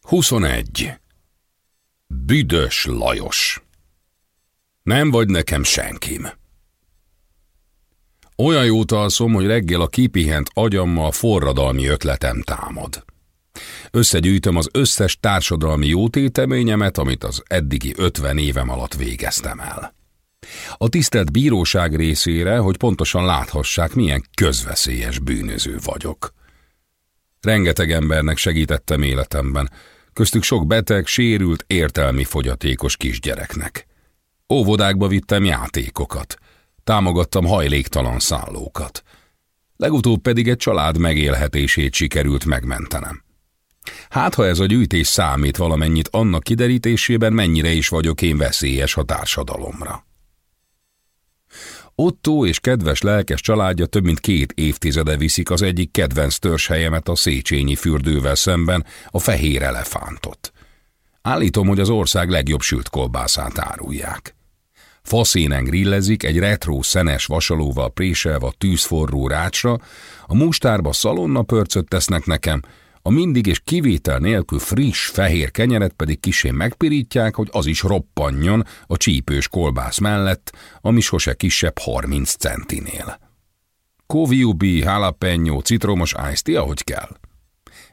21. Büdös Lajos Nem vagy nekem senkim. Olyan jót alszom, hogy reggel a kipihent agyammal forradalmi ötletem támad. Összegyűjtöm az összes társadalmi jótéteményemet, amit az eddigi ötven évem alatt végeztem el. A tisztelt bíróság részére, hogy pontosan láthassák, milyen közveszélyes bűnöző vagyok. Rengeteg embernek segítettem életemben, köztük sok beteg, sérült, értelmi fogyatékos kisgyereknek. Óvodákba vittem játékokat, támogattam hajléktalan szállókat. Legutóbb pedig egy család megélhetését sikerült megmentenem. Hát, ha ez a gyűjtés számít valamennyit annak kiderítésében, mennyire is vagyok én veszélyes a társadalomra. Otto és kedves lelkes családja több mint két évtizede viszik az egyik kedvenc törzshelyemet a Széchenyi fürdővel szemben, a fehér elefántot. Állítom, hogy az ország legjobb sült kolbászát árulják. Faszénen grillezik, egy retro szenes vasalóval préselve a tűzforró rácsra, a mustárba szalonna pörcöt tesznek nekem, a mindig és kivétel nélkül friss, fehér kenyeret pedig kisén megpirítják, hogy az is roppanjon a csípős kolbász mellett, ami sose kisebb 30 centinél. Koviubi, jalapeno, citromos iced ahogy kell.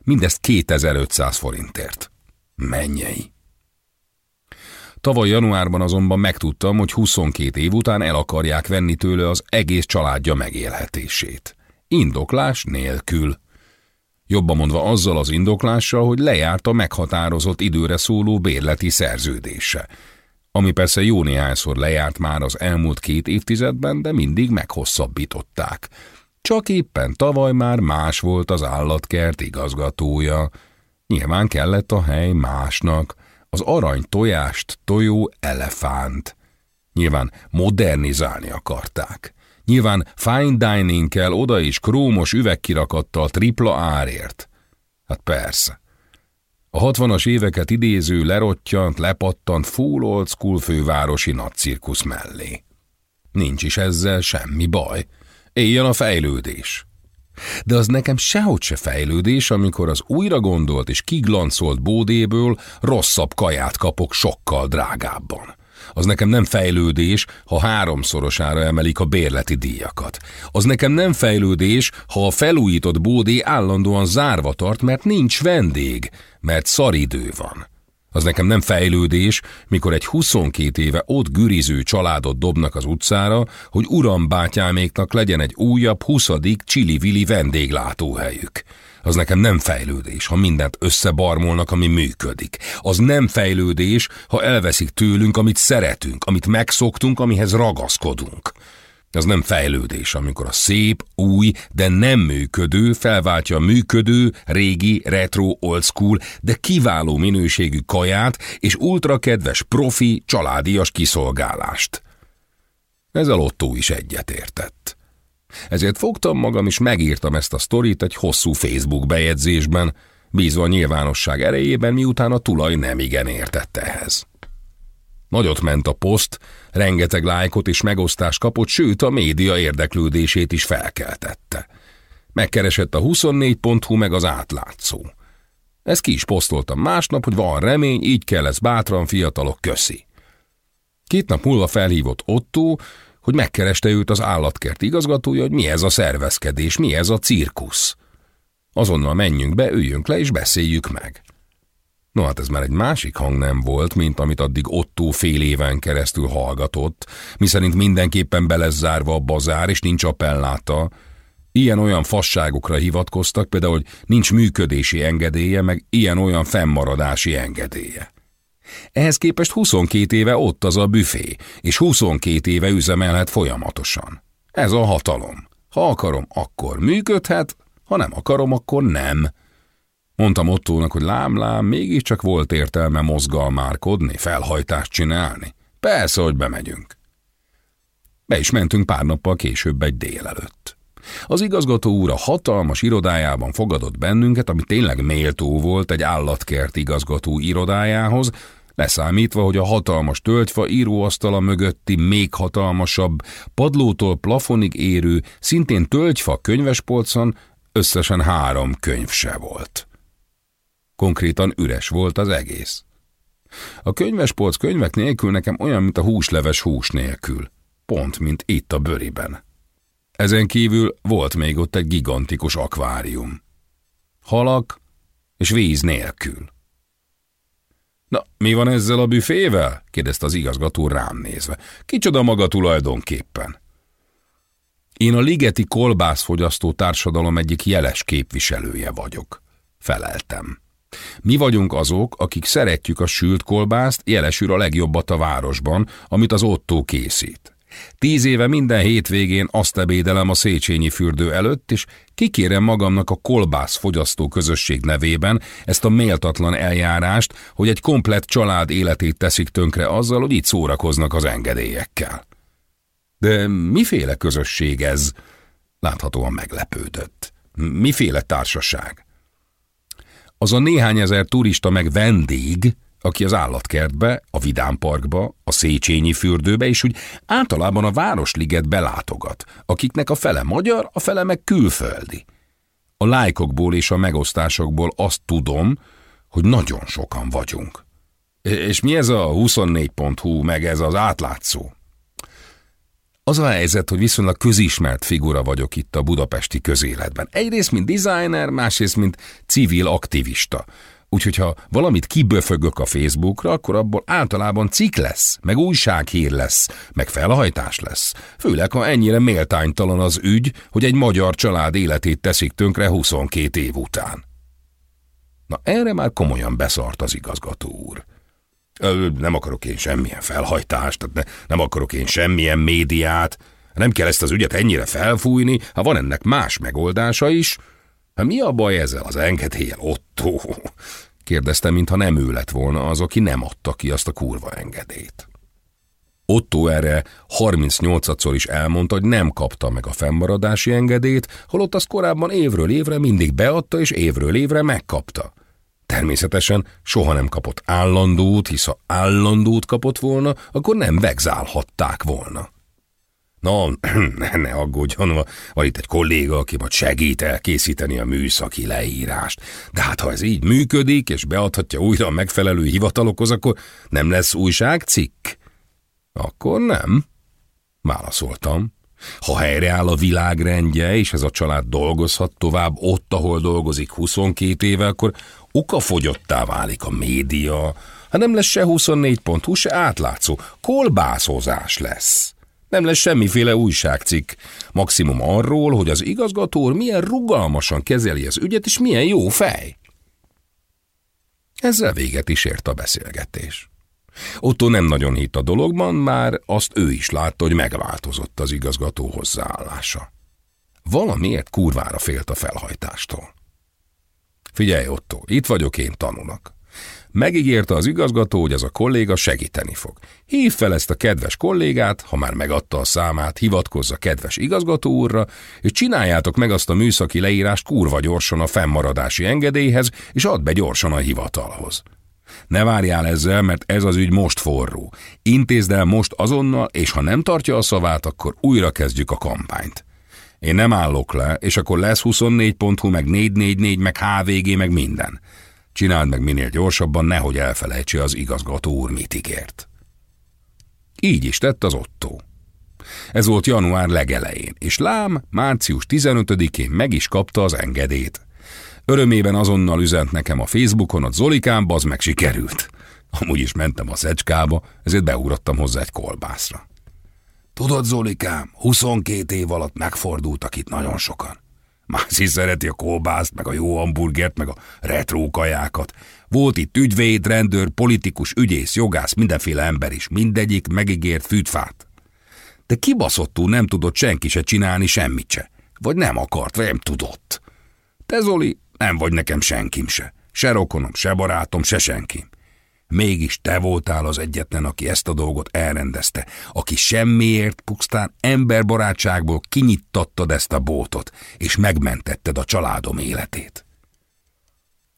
Mindezt 2500 forintért. Mennyei! Tavaly januárban azonban megtudtam, hogy 22 év után el akarják venni tőle az egész családja megélhetését. Indoklás nélkül. Jobban mondva azzal az indoklással, hogy lejárt a meghatározott időre szóló bérleti szerződése, ami persze jó néhányszor lejárt már az elmúlt két évtizedben, de mindig meghosszabbították. Csak éppen tavaly már más volt az állatkert igazgatója. Nyilván kellett a hely másnak, az arany tojást tojó elefánt. Nyilván modernizálni akarták. Nyilván fine dining kell oda is krómos üvegkirakattal tripla árért. Hát persze. A hatvanas éveket idéző lerottyant, lepattant full old school fővárosi nagycirkusz mellé. Nincs is ezzel semmi baj. Éljen a fejlődés. De az nekem sehogy se fejlődés, amikor az újra gondolt és kiglancolt bódéből rosszabb kaját kapok sokkal drágábban. Az nekem nem fejlődés, ha háromszorosára emelik a bérleti díjakat. Az nekem nem fejlődés, ha a felújított bódé állandóan zárva tart, mert nincs vendég, mert szaridő van. Az nekem nem fejlődés, mikor egy 22 éve ott güriző családot dobnak az utcára, hogy uram bátyáméknak legyen egy újabb, 20. csili-vili vendéglátóhelyük. Az nekem nem fejlődés, ha mindent összebarmolnak, ami működik. Az nem fejlődés, ha elveszik tőlünk, amit szeretünk, amit megszoktunk, amihez ragaszkodunk. Az nem fejlődés, amikor a szép, új, de nem működő felváltja a működő, régi, retro, old school, de kiváló minőségű kaját és ultra kedves profi, családias kiszolgálást. Ezzel Otto is egyetértett. Ezért fogtam magam és megírtam ezt a sztorit egy hosszú Facebook bejegyzésben, bízva a nyilvánosság erejében, miután a tulaj nem igen értett ehhez. Nagyot ment a poszt, rengeteg lájkot és megosztást kapott, sőt a média érdeklődését is felkeltette. Megkeresett a 24.hu meg az átlátszó. Ezt ki is posztoltam másnap, hogy van remény, így kell ez bátran, fiatalok, köszi. Két nap múlva felhívott Otto, hogy megkereste őt az állatkert igazgatója, hogy mi ez a szervezkedés, mi ez a cirkusz. Azonnal menjünk be, üljünk le és beszéljük meg. No hát ez már egy másik hang nem volt, mint amit addig Otto fél éven keresztül hallgatott, miszerint mindenképpen belezárva a bazár, és nincs appelláta. Ilyen-olyan fasságokra hivatkoztak, például, hogy nincs működési engedélye, meg ilyen-olyan fennmaradási engedélye. Ehhez képest 22 éve ott az a büfé, és 22 éve üzemelhet folyamatosan. Ez a hatalom. Ha akarom, akkor működhet, ha nem akarom, akkor nem. Mondtam Ottónak, hogy lám-lám, mégiscsak volt értelme mozgalmárkodni, felhajtást csinálni. Persze, hogy bemegyünk. Be is mentünk pár nappal később egy délelőtt. Az igazgató úr a hatalmas irodájában fogadott bennünket, ami tényleg méltó volt egy állatkert igazgató irodájához, leszámítva, hogy a hatalmas tölgyfa íróasztala mögötti még hatalmasabb, padlótól plafonig érő, szintén tölgyfa könyvespolcon összesen három könyv se volt. Konkrétan üres volt az egész. A könyvespolc könyvek nélkül nekem olyan, mint a húsleves hús nélkül. Pont, mint itt a bőriben. Ezen kívül volt még ott egy gigantikus akvárium. Halak és víz nélkül. Na, mi van ezzel a büfével? kérdezte az igazgató rám nézve. Kicsoda maga tulajdonképpen? Én a Ligeti Kolbászfogyasztó Társadalom egyik jeles képviselője vagyok. Feleltem. Mi vagyunk azok, akik szeretjük a sült kolbászt, jelesül a legjobbat a városban, amit az Otto készít. Tíz éve minden hétvégén azt ebédelem a Széchenyi fürdő előtt, és kikérem magamnak a kolbász fogyasztó közösség nevében ezt a méltatlan eljárást, hogy egy komplett család életét teszik tönkre azzal, hogy itt szórakoznak az engedélyekkel. De miféle közösség ez? Láthatóan meglepődött. Miféle társaság? Az a néhány ezer turista meg vendég, aki az állatkertbe, a Vidámparkba, a Széchenyi fürdőbe és úgy általában a Városliget belátogat, akiknek a fele magyar, a fele meg külföldi. A lájkokból és a megosztásokból azt tudom, hogy nagyon sokan vagyunk. És mi ez a 24.hu, meg ez az átlátszó? Az a helyzet, hogy viszonylag közismert figura vagyok itt a budapesti közéletben. Egyrészt, mint designer, másrészt, mint civil aktivista. Úgyhogy ha valamit kiböfögök a Facebookra, akkor abból általában cikk lesz, meg újsághír lesz, meg felhajtás lesz. Főleg, ha ennyire méltánytalan az ügy, hogy egy magyar család életét teszik tönkre 22 év után. Na erre már komolyan beszart az igazgató úr. Nem akarok én semmilyen felhajtást, tehát ne, nem akarok én semmilyen médiát, nem kell ezt az ügyet ennyire felfújni, ha van ennek más megoldása is. Hát mi a baj ezzel az engedéllyel, Otto? Kérdezte, mintha nem ő lett volna az, aki nem adta ki azt a kurva engedélyt. Otto erre 38-szor is elmondta, hogy nem kapta meg a fennmaradási engedélyt, holott az korábban évről évre mindig beadta, és évről évre megkapta. Természetesen soha nem kapott állandót, hisz ha állandót kapott volna, akkor nem vegzálhatták volna. Na, ne, aggódjon, van itt egy kolléga, aki majd segít elkészíteni a műszaki leírást. De hát ha ez így működik, és beadhatja újra a megfelelő hivatalokhoz, akkor nem lesz újságcikk? Akkor nem, válaszoltam. Ha helyreáll a világrendje, és ez a család dolgozhat tovább ott, ahol dolgozik 22 éve, akkor okafogyottá válik a média, ha nem lesz se 24 pont, se átlátszó, kolbászozás lesz. Nem lesz semmiféle újságcikk, maximum arról, hogy az igazgató milyen rugalmasan kezeli az ügyet, és milyen jó fej. Ezzel véget is ért a beszélgetés. Otto nem nagyon hitt a dologban, már azt ő is látta, hogy megváltozott az igazgató hozzáállása. Valamiért kurvára félt a felhajtástól. Figyelj, Otto, itt vagyok én tanulnak. Megígérte az igazgató, hogy az a kolléga segíteni fog. Hív fel ezt a kedves kollégát, ha már megadta a számát, hivatkozza kedves igazgató úrra, és csináljátok meg azt a műszaki leírást kurva gyorsan a fennmaradási engedélyhez, és add be gyorsan a hivatalhoz. Ne várjál ezzel, mert ez az ügy most forró. Intézd el most azonnal, és ha nem tartja a szavát, akkor újra kezdjük a kampányt. Én nem állok le, és akkor lesz 24.hu, meg 444, meg HVG, meg minden. Csináld meg minél gyorsabban, nehogy elfelejtse az igazgató úr mit ígért. Így is tett az Otto. Ez volt január legelején, és lám március 15-én meg is kapta az engedét. Örömében azonnal üzent nekem a Facebookon, hogy Zolikám, az meg sikerült. Amúgy is mentem a szecskába, ezért beugrottam hozzá egy kolbászra. Tudod, Zolikám, 22 év alatt megfordultak itt nagyon sokan. Mászi szereti a kolbászt, meg a jó hamburgert, meg a retro kajákat. Volt itt ügyvéd, rendőr, politikus, ügyész, jogász, mindenféle ember is. Mindegyik megígért fűtfát. De kibaszottul nem tudott senki se csinálni semmit se. Vagy nem akart, vagy nem tudott. Te, Zoli, nem vagy nekem senkim se. Se rokonom, se barátom, se senkim. Mégis te voltál az egyetlen, aki ezt a dolgot elrendezte, aki semmiért pusztán emberbarátságból kinyittattad ezt a bótot, és megmentetted a családom életét.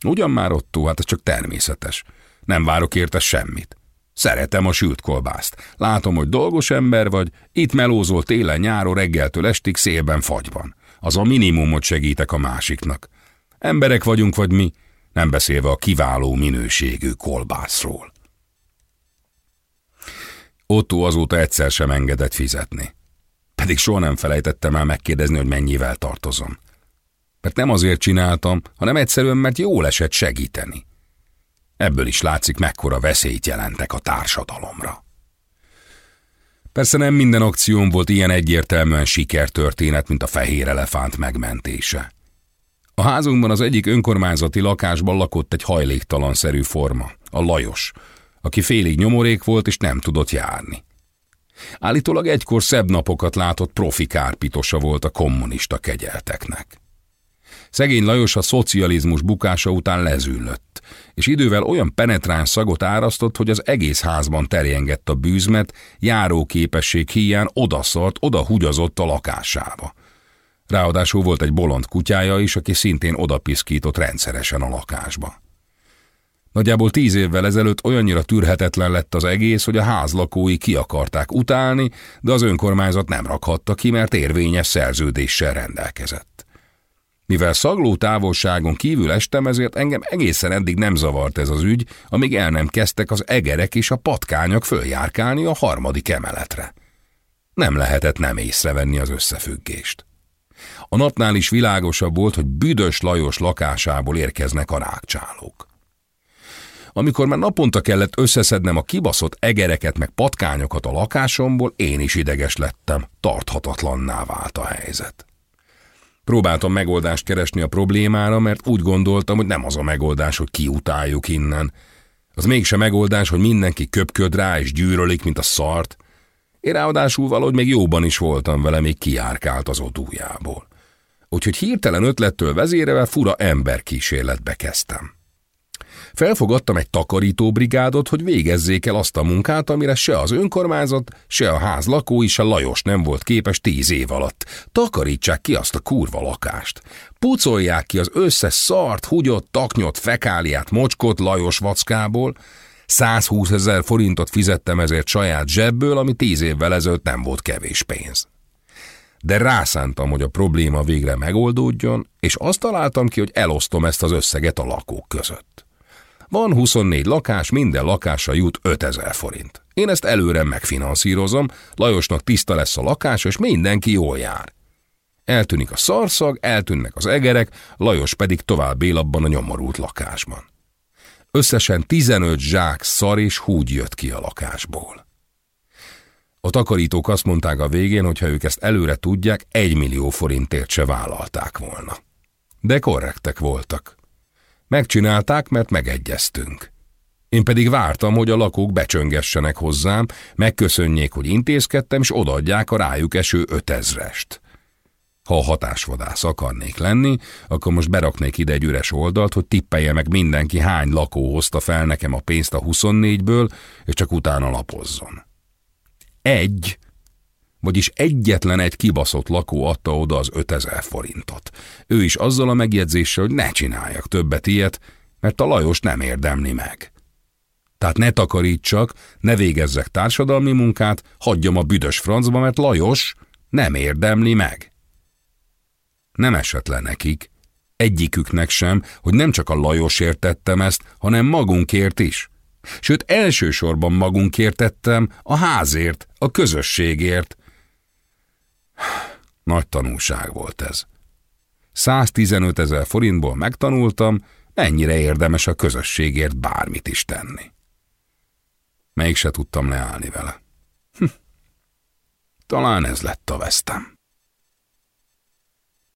Ugyan már Otto, hát ez csak természetes. Nem várok érte semmit. Szeretem a sült kolbászt. Látom, hogy dolgos ember vagy, itt melózol télen-nyáron reggeltől estig szélben fagyban. Az a minimumot segítek a másiknak. Emberek vagyunk vagy mi, nem beszélve a kiváló minőségű kolbászról. Otto azóta egyszer sem engedett fizetni. Pedig soha nem felejtettem el megkérdezni, hogy mennyivel tartozom. Mert nem azért csináltam, hanem egyszerűen, mert jól esett segíteni. Ebből is látszik, mekkora veszélyt jelentek a társadalomra. Persze nem minden akcióm volt ilyen egyértelműen sikertörténet, mint a fehér elefánt megmentése. A házunkban az egyik önkormányzati lakásban lakott egy hajléktalanszerű forma, a Lajos, aki félig nyomorék volt és nem tudott járni. Állítólag egykor szebb napokat látott profi kárpitosa volt a kommunista kegyelteknek. Szegény Lajos a szocializmus bukása után lezűlött, és idővel olyan penetráns szagot árasztott, hogy az egész házban terjengett a bűzmet, járóképesség hiány odaszart, odahugyazott a lakásába. Ráadásul volt egy bolond kutyája is, aki szintén odapiszkított rendszeresen a lakásba. Nagyjából tíz évvel ezelőtt olyannyira tűrhetetlen lett az egész, hogy a ház lakói ki akarták utálni, de az önkormányzat nem rakhatta ki, mert érvényes szerződéssel rendelkezett. Mivel szagló távolságon kívül estem, ezért engem egészen eddig nem zavart ez az ügy, amíg el nem kezdtek az egerek és a patkányok följárkálni a harmadik emeletre. Nem lehetett nem észrevenni az összefüggést. A napnál is világosabb volt, hogy büdös Lajos lakásából érkeznek a rákcsálók. Amikor már naponta kellett összeszednem a kibaszott egereket meg patkányokat a lakásomból, én is ideges lettem, tarthatatlanná vált a helyzet. Próbáltam megoldást keresni a problémára, mert úgy gondoltam, hogy nem az a megoldás, hogy kiutáljuk innen. Az mégsem megoldás, hogy mindenki köpköd rá és gyűrölik, mint a szart. Én ráadásul valahogy még jóban is voltam vele, még kiárkált az odújából. Úgyhogy hirtelen ötlettől vezérevel fura emberkísérletbe kezdtem. Felfogadtam egy takarítóbrigádot, hogy végezzék el azt a munkát, amire se az önkormányzat, se a ház lakói, se Lajos nem volt képes tíz év alatt. Takarítsák ki azt a kurva lakást. Pucolják ki az összes szart, hugyott, taknyot, fekáliát, mocskot Lajos vackából. 120 ezer forintot fizettem ezért saját zsebből, ami tíz évvel ezelőtt nem volt kevés pénz de rászántam, hogy a probléma végre megoldódjon, és azt találtam ki, hogy elosztom ezt az összeget a lakók között. Van 24 lakás, minden lakásra jut 5000 forint. Én ezt előre megfinanszírozom, Lajosnak tiszta lesz a lakás, és mindenki jól jár. Eltűnik a szarszag, eltűnnek az egerek, Lajos pedig tovább él abban a nyomorult lakásban. Összesen 15 zsák szar és húgy jött ki a lakásból. A takarítók azt mondták a végén, hogy ha ők ezt előre tudják, egy millió forintért se vállalták volna. De korrektek voltak. Megcsinálták, mert megegyeztünk. Én pedig vártam, hogy a lakók becsöngessenek hozzám, megköszönjék, hogy intézkedtem, és odaadják a rájuk eső ötezrest. Ha a hatásvadász akarnék lenni, akkor most beraknék ide egy üres oldalt, hogy tippelje meg mindenki hány lakó hozta fel nekem a pénzt a 24-ből, és csak utána lapozzon. Egy vagyis egyetlen egy kibaszott lakó adta oda az 5000 forintot. Ő is azzal a megjegyzéssel, hogy ne csináljak többet ilyet, mert a Lajos nem érdemli meg. Tehát ne takarítsak, ne végezzek társadalmi munkát, hagyjam a büdös francba, mert Lajos nem érdemli meg. Nem esett le nekik, egyiküknek sem, hogy nem csak a Lajosért tettem ezt, hanem magunkért is. Sőt, elsősorban magunkért tettem, a házért, a közösségért, nagy tanulság volt ez. 115 ezer forintból megtanultam, mennyire érdemes a közösségért bármit is tenni. Melyik se tudtam leállni vele. Hm. Talán ez lett a vesztem.